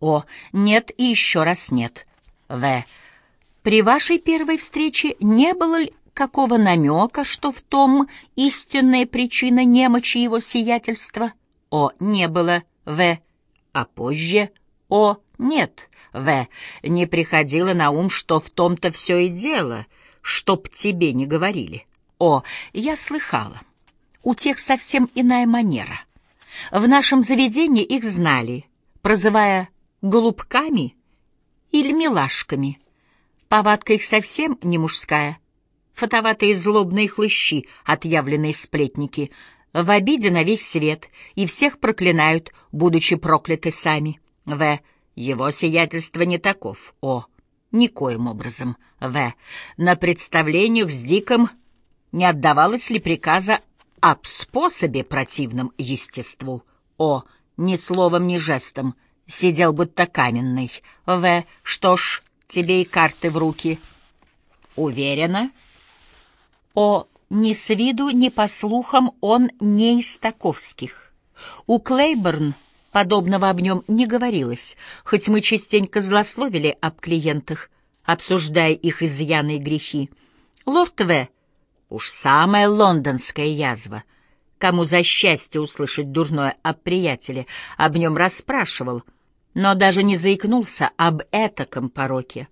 О. Нет и еще раз нет. В. При вашей первой встрече не было ли какого намека, что в том истинная причина немочи его сиятельства? О. Не было. В. А позже? О. Нет. В. Не приходило на ум, что в том-то все и дело, чтоб тебе не говорили. О. Я слыхала. У тех совсем иная манера. В нашем заведении их знали, прозывая голубками или милашками. Повадка их совсем не мужская. Фотоватые злобные хлыщи, отъявленные сплетники, в обиде на весь свет, и всех проклинают, будучи прокляты сами. В. Его сиятельство не таков. О. Никоим образом. В. На представлениях с Диком не отдавалось ли приказа об способе противном естеству? О. Ни словом, ни жестом — сидел будто каменный. В. Что ж, тебе и карты в руки. Уверена? О, ни с виду, ни по слухам он не из таковских. У Клейборн подобного об нем не говорилось, хоть мы частенько злословили об клиентах, обсуждая их изъяны и грехи. Лорд В. Уж самая лондонская язва — кому за счастье услышать дурное об приятеле, об нем расспрашивал — но даже не заикнулся об этаком пороке.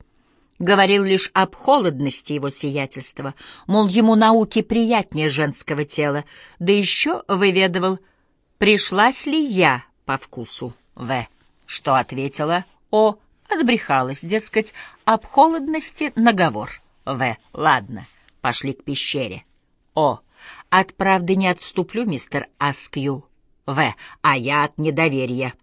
Говорил лишь об холодности его сиятельства, мол, ему науки приятнее женского тела, да еще выведывал, пришлась ли я по вкусу В. Что ответила О. Отбрехалась, дескать, об холодности наговор. В. Ладно, пошли к пещере. О. От правды не отступлю, мистер Аскью. В. А я от недоверия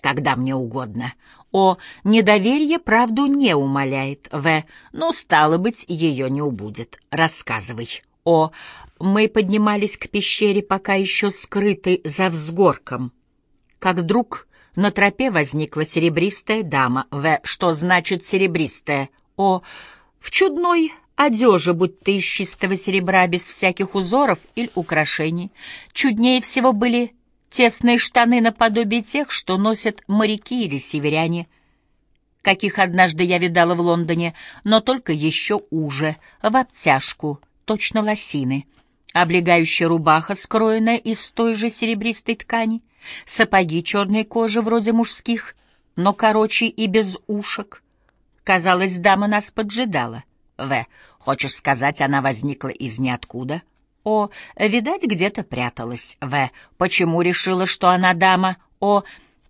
когда мне угодно. О, недоверие правду не умаляет. В. Ну, стало быть, ее не убудет. Рассказывай. О, мы поднимались к пещере, пока еще скрытой за взгорком. Как вдруг на тропе возникла серебристая дама. В. Что значит серебристая? О, в чудной одежа, будто из чистого серебра, без всяких узоров или украшений. Чуднее всего были Тесные штаны наподобие тех, что носят моряки или северяне, каких однажды я видала в Лондоне, но только еще уже, в обтяжку, точно лосины. Облегающая рубаха, скроенная из той же серебристой ткани, сапоги черной кожи вроде мужских, но короче и без ушек. Казалось, дама нас поджидала. В. Хочешь сказать, она возникла из ниоткуда? — о. Видать, где-то пряталась. В. Почему решила, что она дама? О.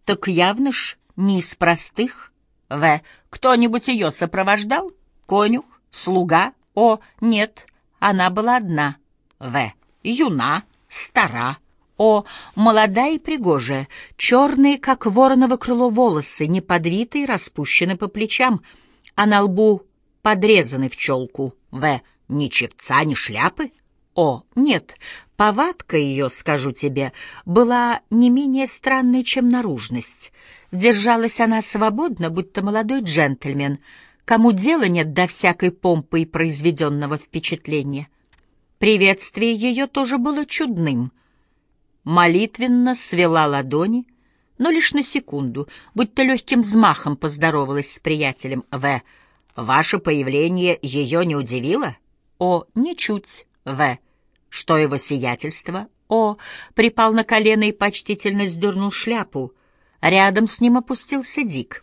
Так явно ж не из простых. В. Кто-нибудь ее сопровождал? Конюх? Слуга? О. Нет, она была одна. В. Юна, стара. О, молодая и пригожая, черные, как вороново крыло волосы, неподвитые, распущены по плечам, а на лбу подрезаны в челку. В. Ни чепца, ни шляпы. О, нет, повадка ее, скажу тебе, была не менее странной, чем наружность. Держалась она свободно, будто молодой джентльмен, кому дела нет до всякой помпы и произведенного впечатления. Приветствие ее тоже было чудным. Молитвенно свела ладони, но лишь на секунду, будто легким взмахом поздоровалась с приятелем В. «Ваше появление ее не удивило?» «О, ничуть, В. Что его сиятельство? О, припал на колено и почтительно сдернул шляпу. Рядом с ним опустился Дик.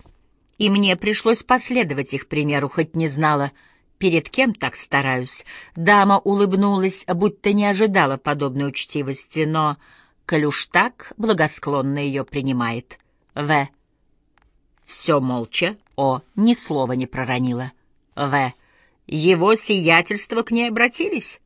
И мне пришлось последовать их примеру, хоть не знала, перед кем так стараюсь. Дама улыбнулась, будто не ожидала подобной учтивости, но, уж так, благосклонно ее принимает. В. Все молча. О, ни слова не проронила. В. Его сиятельство к ней обратились?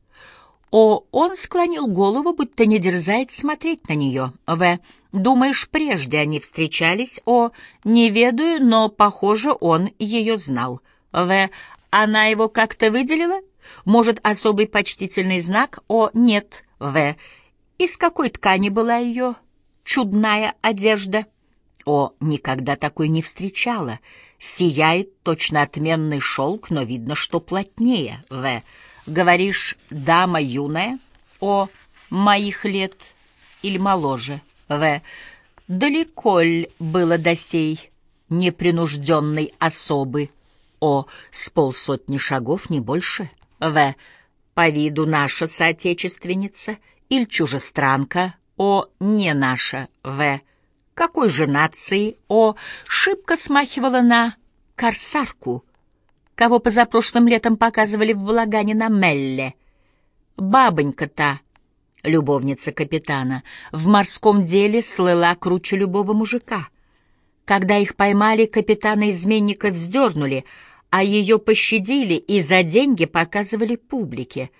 О, он склонил голову, будто не дерзает смотреть на нее. В. Думаешь, прежде они встречались? О, не ведаю, но, похоже, он ее знал. В. Она его как-то выделила? Может, особый почтительный знак? О, нет. В. Из какой ткани была ее чудная одежда? О, никогда такой не встречала. Сияет точно отменный шелк, но видно, что плотнее. В. Говоришь, дама юная? О, моих лет или моложе? В. Далеко ль было до сей непринужденной особы. О, с полсотни шагов, не больше. В. По виду наша соотечественница или чужестранка. О, не наша. В. Какой же нации? О, шибко смахивала на корсарку, кого позапрошлым летом показывали в Благане на Мелле. Бабонька-то, любовница капитана, в морском деле слыла круче любого мужика. Когда их поймали, капитана-изменника вздернули, а ее пощадили и за деньги показывали публике.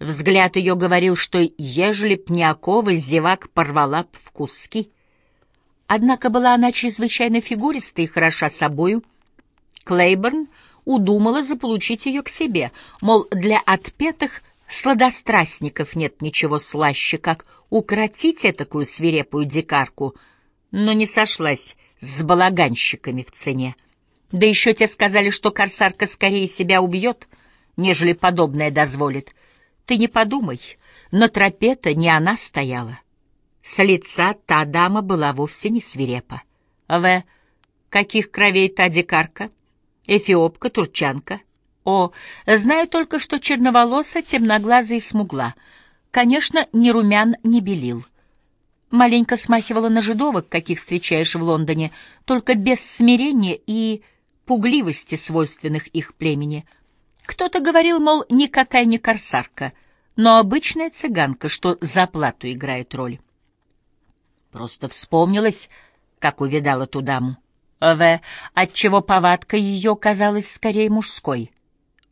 Взгляд ее говорил, что ежели б зевак порвала б в куски. Однако была она чрезвычайно фигуристой и хороша собою. Клейборн удумала заполучить ее к себе, мол, для отпетых сладострастников нет ничего слаще, как укротить этакую свирепую дикарку, но не сошлась с балаганщиками в цене. Да еще те сказали, что корсарка скорее себя убьет, нежели подобное дозволит. Ты не подумай, на тропе-то не она стояла. С лица та дама была вовсе не свирепа. В. Каких кровей та дикарка? Эфиопка, турчанка? О, знаю только, что черноволоса, темноглаза и смугла. Конечно, ни румян, ни белил. Маленько смахивала на жидовок, каких встречаешь в Лондоне, только без смирения и пугливости, свойственных их племени. Кто-то говорил, мол, никакая не корсарка, но обычная цыганка, что за плату играет роль. Просто вспомнилось, как увидала ту даму. В. Отчего повадка ее казалась скорее мужской.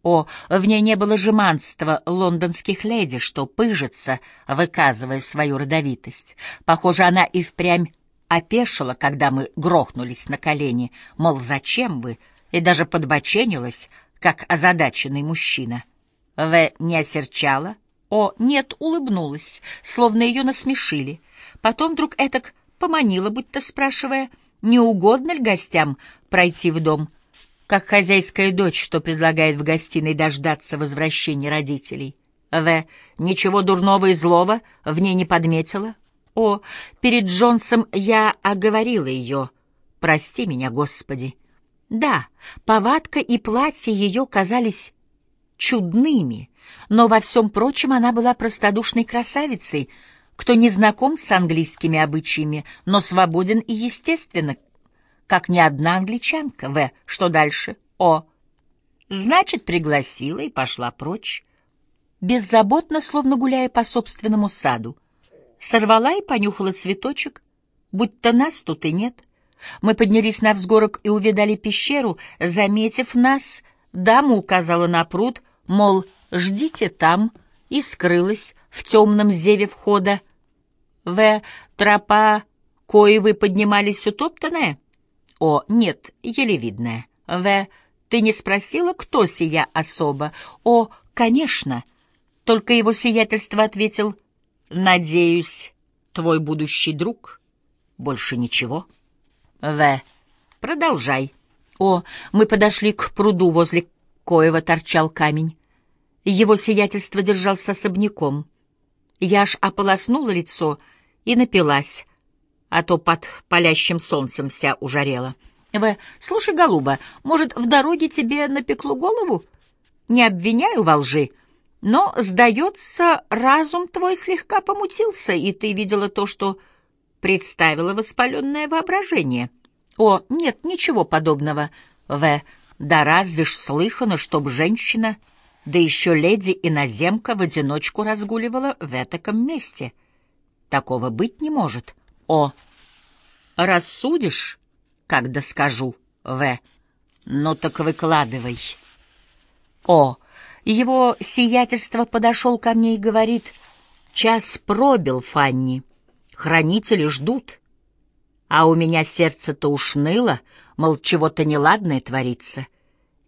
О, в ней не было жеманства лондонских леди, что пыжится, выказывая свою родовитость. Похоже, она и впрямь опешила, когда мы грохнулись на колени, мол, зачем вы, и даже подбоченилась, как озадаченный мужчина. В. не осерчала, О. нет, улыбнулась, словно ее насмешили. Потом вдруг этак поманила, будто спрашивая, не угодно ли гостям пройти в дом, как хозяйская дочь, что предлагает в гостиной дождаться возвращения родителей. В. Ничего дурного и злого в ней не подметила. О, перед Джонсом я оговорила ее. Прости меня, Господи. Да, повадка и платье ее казались чудными, но во всем прочем она была простодушной красавицей, кто не знаком с английскими обычаями, но свободен и естественно, как ни одна англичанка. В. Что дальше? О. Значит, пригласила и пошла прочь. Беззаботно, словно гуляя по собственному саду. Сорвала и понюхала цветочек, будто нас тут и нет. Мы поднялись на взгорок и увидали пещеру. Заметив нас, дама указала на пруд, мол, ждите там, и скрылась в темном зеве входа. В. Тропа, кои вы поднимались утоптанная? О, нет, еле видная. В. Ты не спросила, кто сия особа? О, конечно. Только его сиятельство ответил, надеюсь, твой будущий друг. Больше ничего. В. Продолжай. О, мы подошли к пруду, возле коего торчал камень. Его сиятельство держался особняком. Я аж ополоснула лицо и напилась, а то под палящим солнцем вся ужарела. В. Слушай, голуба, может, в дороге тебе напекло голову? Не обвиняю во лжи, но, сдается, разум твой слегка помутился, и ты видела то, что представило воспаленное воображение. О, нет, ничего подобного. В. Да разве ж слыхано, чтоб женщина, да еще леди-иноземка в одиночку разгуливала в этаком месте? Такого быть не может. О. Рассудишь, когда скажу, В. Ну так выкладывай. О. Его сиятельство подошел ко мне и говорит, час пробил, Фанни. Хранители ждут. А у меня сердце-то уж ныло, мол, чего-то неладное творится.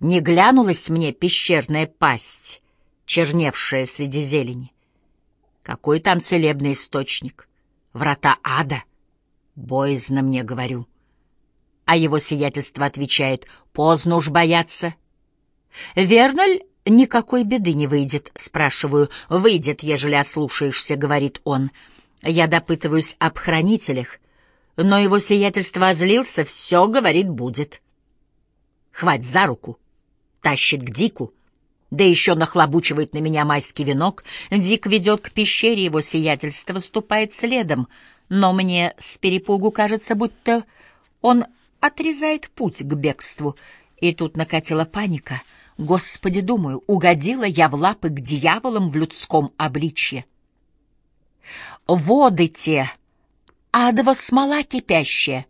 Не глянулась мне пещерная пасть, черневшая среди зелени. Какой там целебный источник? Врата ада? Боязно мне, говорю. А его сиятельство отвечает, поздно уж бояться. Верно ли, никакой беды не выйдет, спрашиваю. Выйдет, ежели ослушаешься, говорит он. — я допытываюсь об хранителях. Но его сиятельство озлился, все, говорит, будет. Хвать за руку, тащит к Дику, да еще нахлобучивает на меня майский венок. Дик ведет к пещере, его сиятельство выступает следом, но мне с перепугу кажется, будто он отрезает путь к бегству. И тут накатила паника. Господи, думаю, угодила я в лапы к дьяволам в людском обличье. Воды те, адова смола кипящая,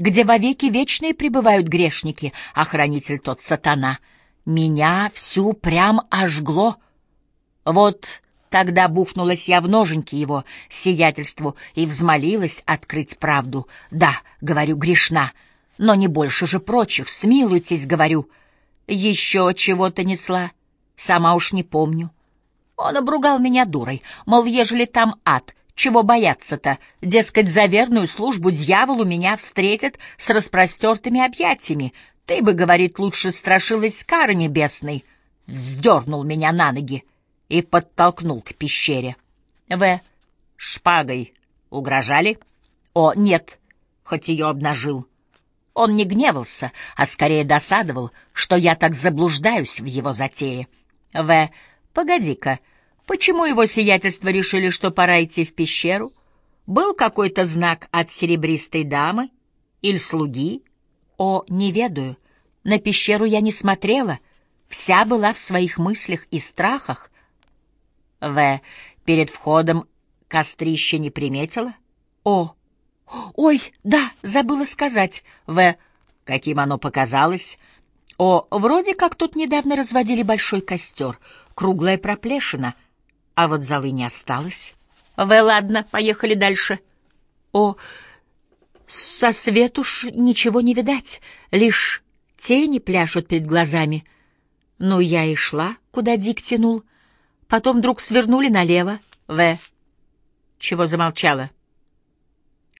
где вовеки вечные пребывают грешники, а хранитель тот сатана. Меня всю прям ожгло. Вот тогда бухнулась я в ноженьки его сиятельству и взмолилась открыть правду. Да, говорю, грешна, но не больше же прочих, смилуйтесь, говорю. Еще чего-то несла, сама уж не помню. Он обругал меня дурой, мол, ежели там ад, чего бояться-то? Дескать, за верную службу дьяволу меня встретят с распростертыми объятиями. Ты бы, говорит, лучше страшилась кары небесной. Вздернул меня на ноги и подтолкнул к пещере. В. Шпагой угрожали? О, нет, хоть ее обнажил. Он не гневался, а скорее досадовал, что я так заблуждаюсь в его затее. В. Погоди-ка, Почему его сиятельство решили, что пора идти в пещеру? Был какой-то знак от серебристой дамы или слуги? О, не ведаю. На пещеру я не смотрела. Вся была в своих мыслях и страхах. В. Перед входом кострище не приметила? О. Ой, да, забыла сказать. В. Каким оно показалось? О, вроде как тут недавно разводили большой костер. Круглая проплешина — а вот золы не осталось. Вы, ладно, поехали дальше. О, со свету ж ничего не видать, лишь тени пляшут перед глазами. Ну, я и шла, куда Дик тянул. Потом вдруг свернули налево. В. Чего замолчала?